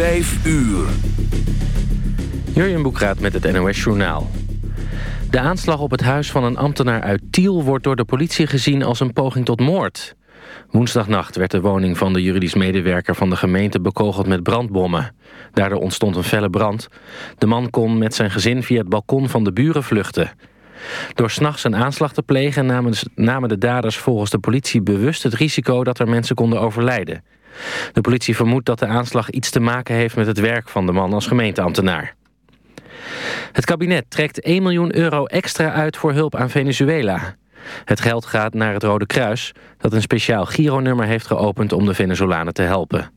Vijf uur. Jurjen Boekraat met het NOS Journaal. De aanslag op het huis van een ambtenaar uit Tiel... wordt door de politie gezien als een poging tot moord. Woensdagnacht werd de woning van de juridisch medewerker van de gemeente... bekogeld met brandbommen. Daardoor ontstond een felle brand. De man kon met zijn gezin via het balkon van de buren vluchten. Door s'nachts een aanslag te plegen namen de daders volgens de politie bewust het risico dat er mensen konden overlijden. De politie vermoedt dat de aanslag iets te maken heeft met het werk van de man als gemeenteambtenaar. Het kabinet trekt 1 miljoen euro extra uit voor hulp aan Venezuela. Het geld gaat naar het Rode Kruis, dat een speciaal gironummer heeft geopend om de Venezolanen te helpen.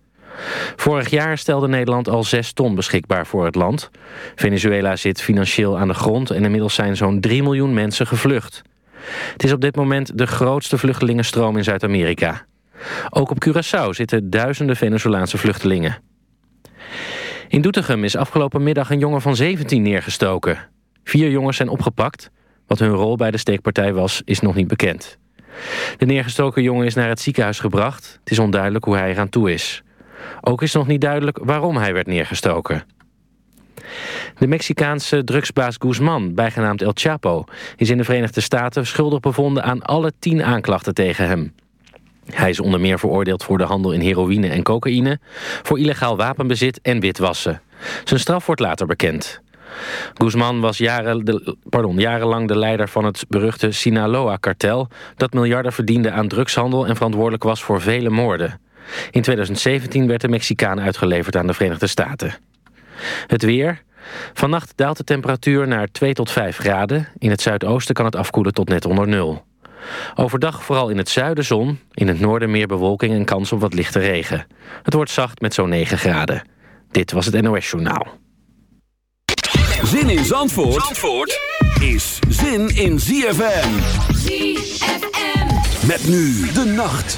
Vorig jaar stelde Nederland al 6 ton beschikbaar voor het land. Venezuela zit financieel aan de grond en inmiddels zijn zo'n 3 miljoen mensen gevlucht. Het is op dit moment de grootste vluchtelingenstroom in Zuid-Amerika. Ook op Curaçao zitten duizenden Venezolaanse vluchtelingen. In Doetinchem is afgelopen middag een jongen van 17 neergestoken. Vier jongens zijn opgepakt. Wat hun rol bij de steekpartij was, is nog niet bekend. De neergestoken jongen is naar het ziekenhuis gebracht. Het is onduidelijk hoe hij eraan toe is. Ook is nog niet duidelijk waarom hij werd neergestoken. De Mexicaanse drugsbaas Guzman, bijgenaamd El Chapo... is in de Verenigde Staten schuldig bevonden aan alle tien aanklachten tegen hem. Hij is onder meer veroordeeld voor de handel in heroïne en cocaïne... voor illegaal wapenbezit en witwassen. Zijn straf wordt later bekend. Guzman was jaren pardon, jarenlang de leider van het beruchte Sinaloa-kartel... dat miljarden verdiende aan drugshandel en verantwoordelijk was voor vele moorden. In 2017 werd de Mexicaan uitgeleverd aan de Verenigde Staten. Het weer. Vannacht daalt de temperatuur naar 2 tot 5 graden. In het zuidoosten kan het afkoelen tot net onder nul. Overdag vooral in het zuiden zon, in het noorden meer bewolking en kans op wat lichte regen. Het wordt zacht met zo'n 9 graden. Dit was het NOS Journaal. Zin in Zandvoort, Zandvoort is zin in ZFM. ZFM. Met nu de nacht.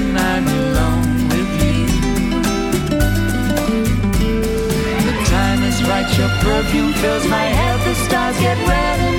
your perfume fills my head, the stars get red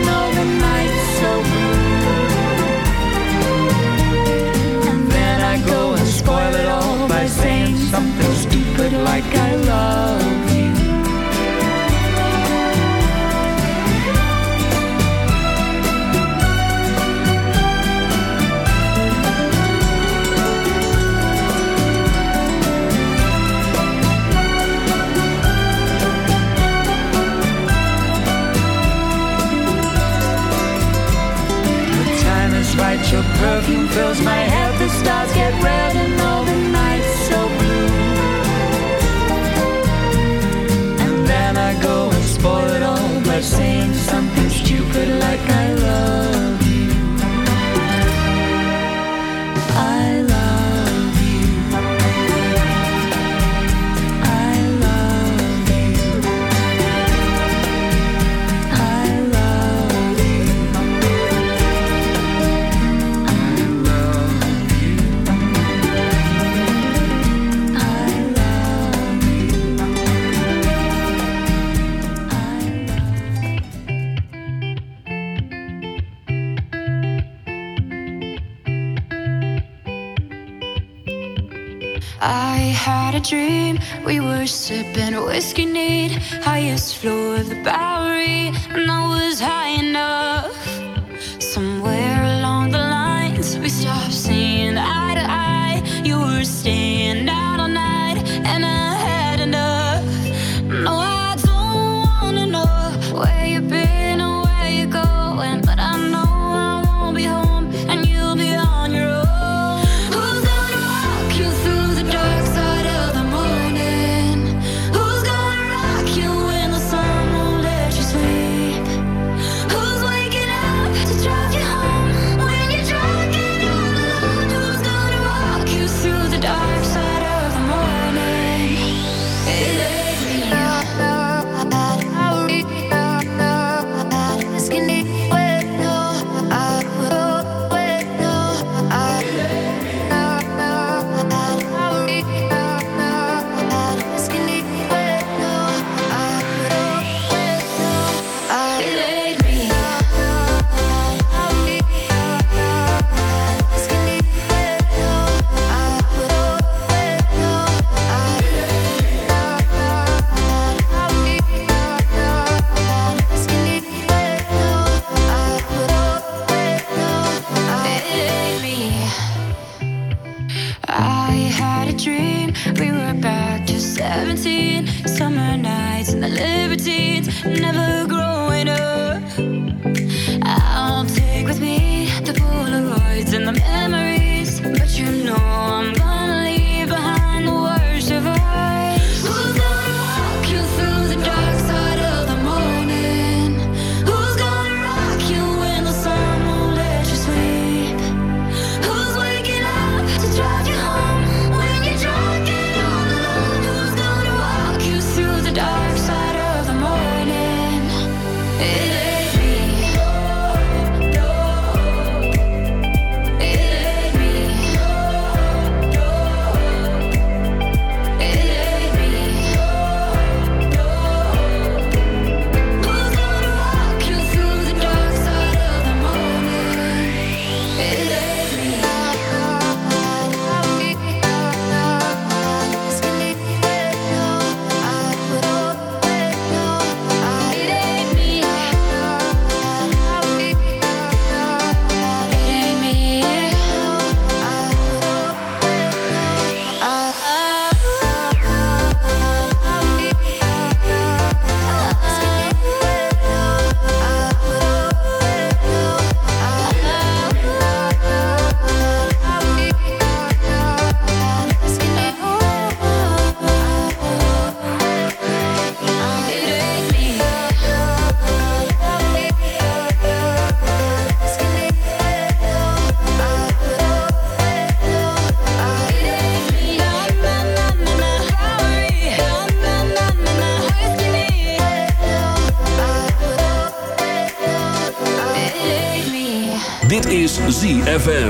ZFM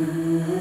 Mm-hmm.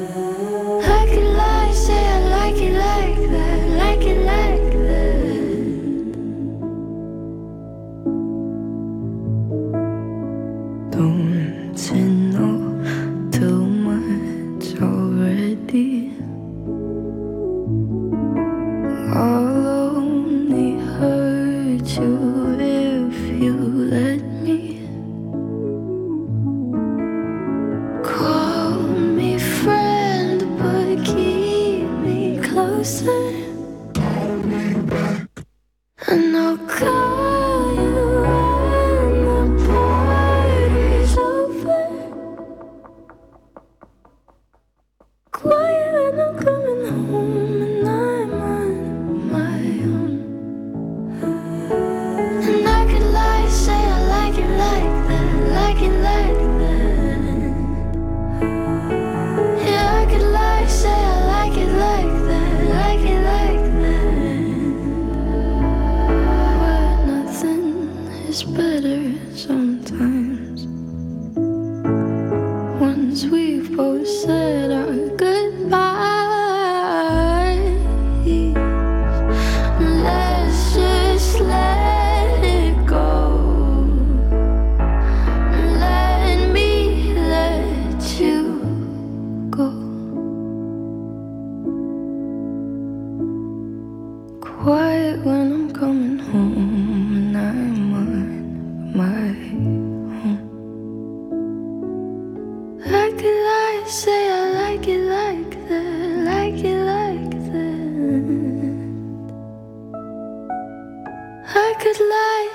could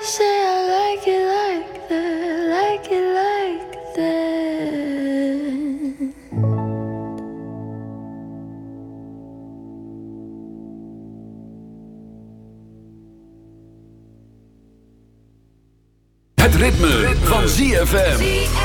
say like it like like it like. Het ritme, van ZFM.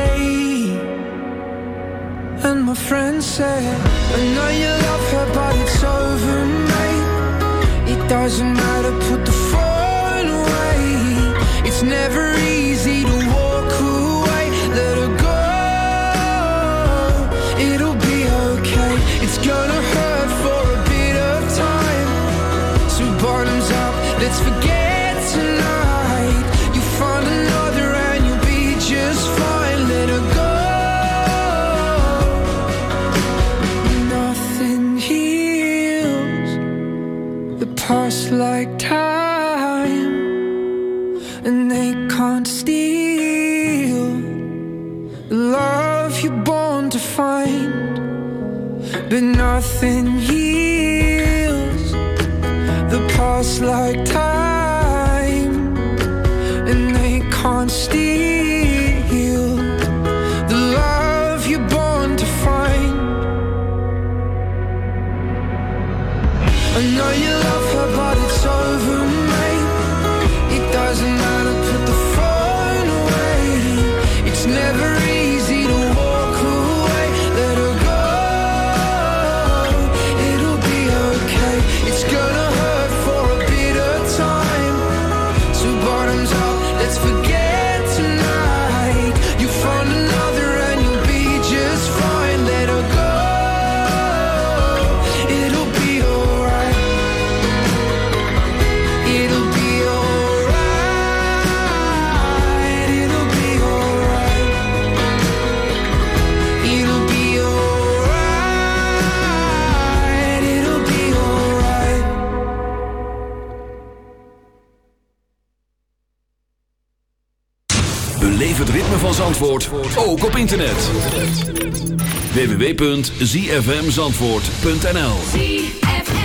And my friend said, I know you love her, but it's over, mate. It doesn't matter, put the phone away. It's never easy But nothing heals the past like time, op internet. www.zfmzandvoort.nl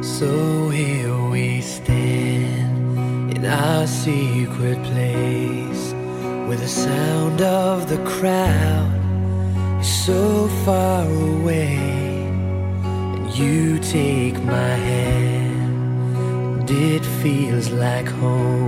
So here we stand in our secret place where the sound of the crowd is so far away. And you take my hand, and it feels like home.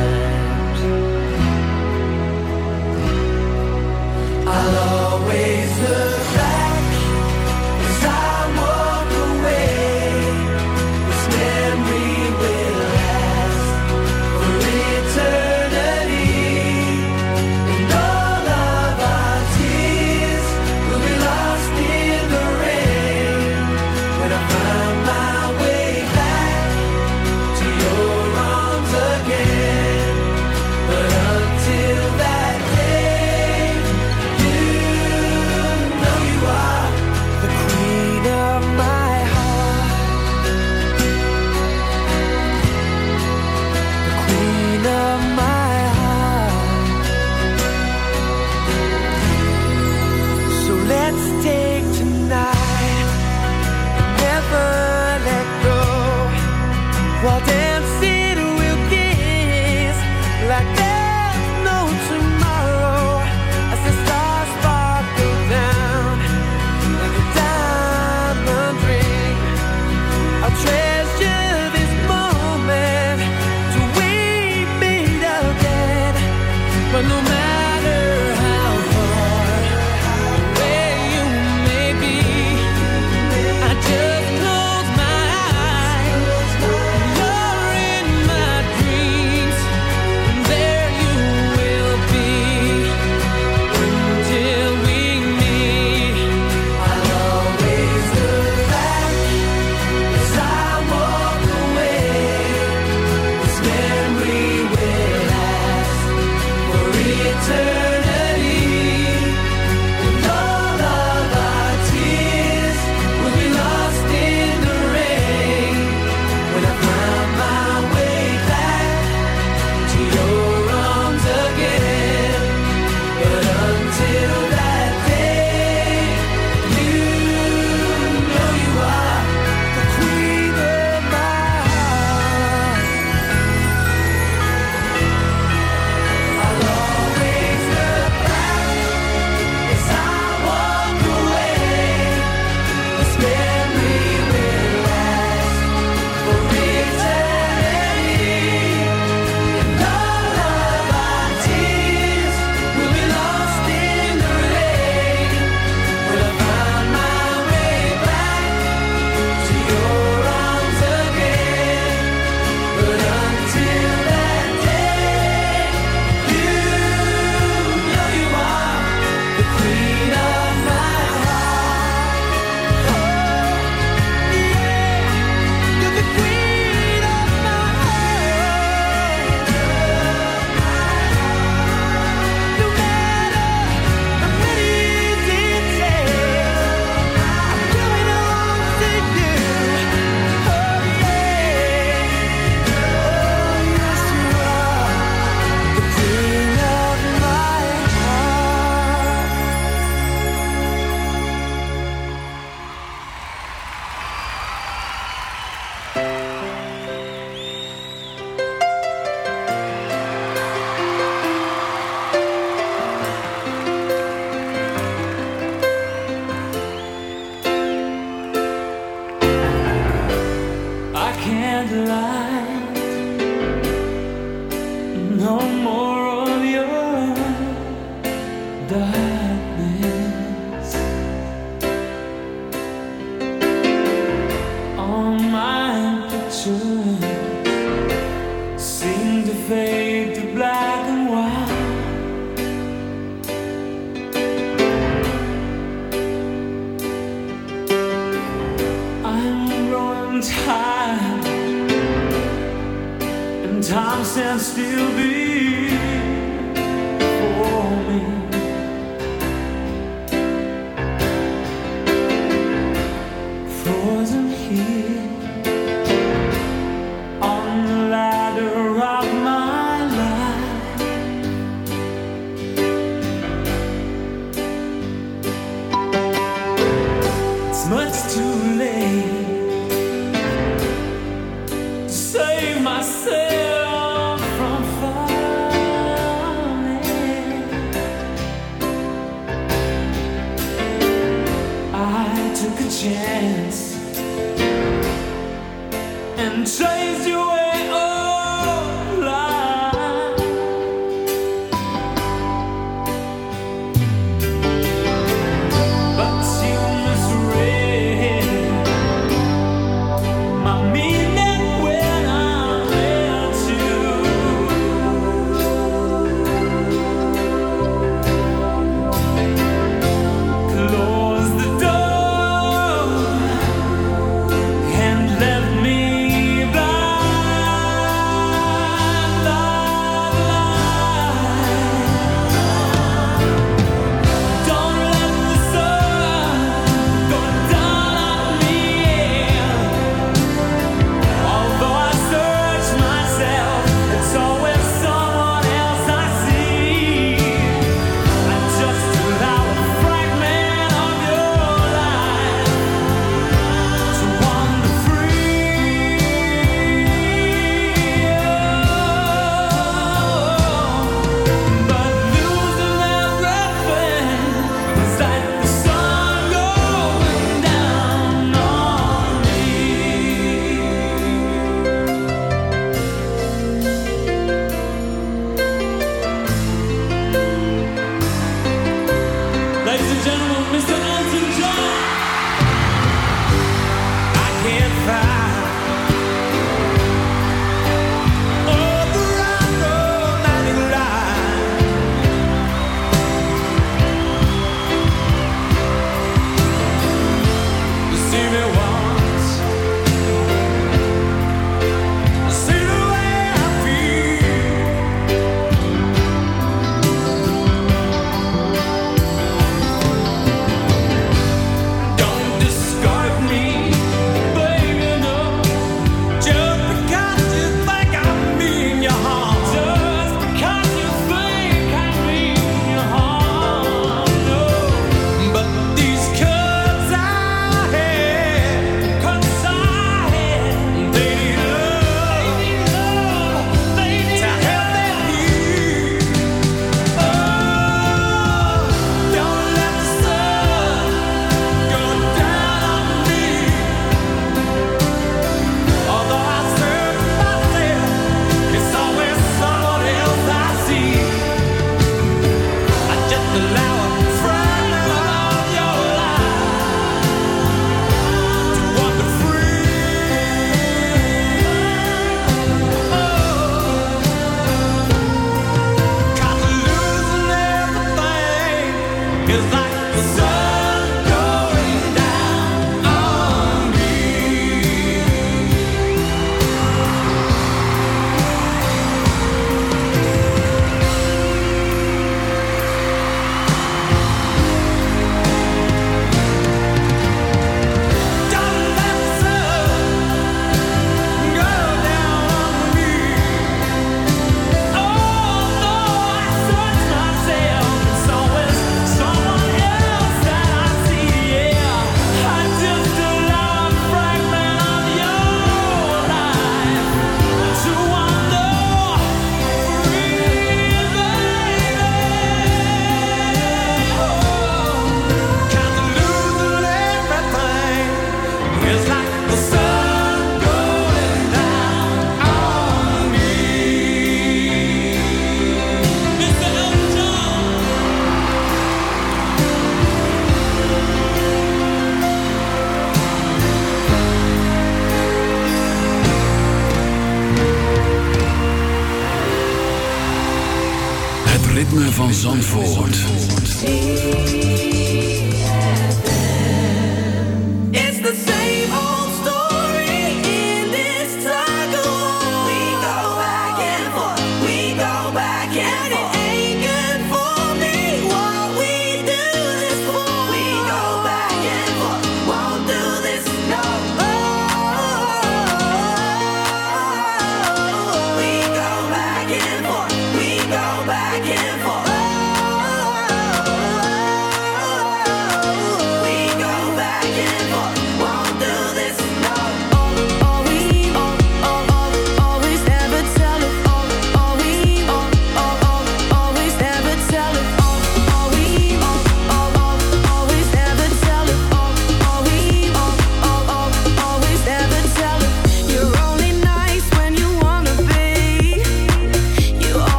I'll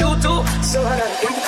You do. So I gotta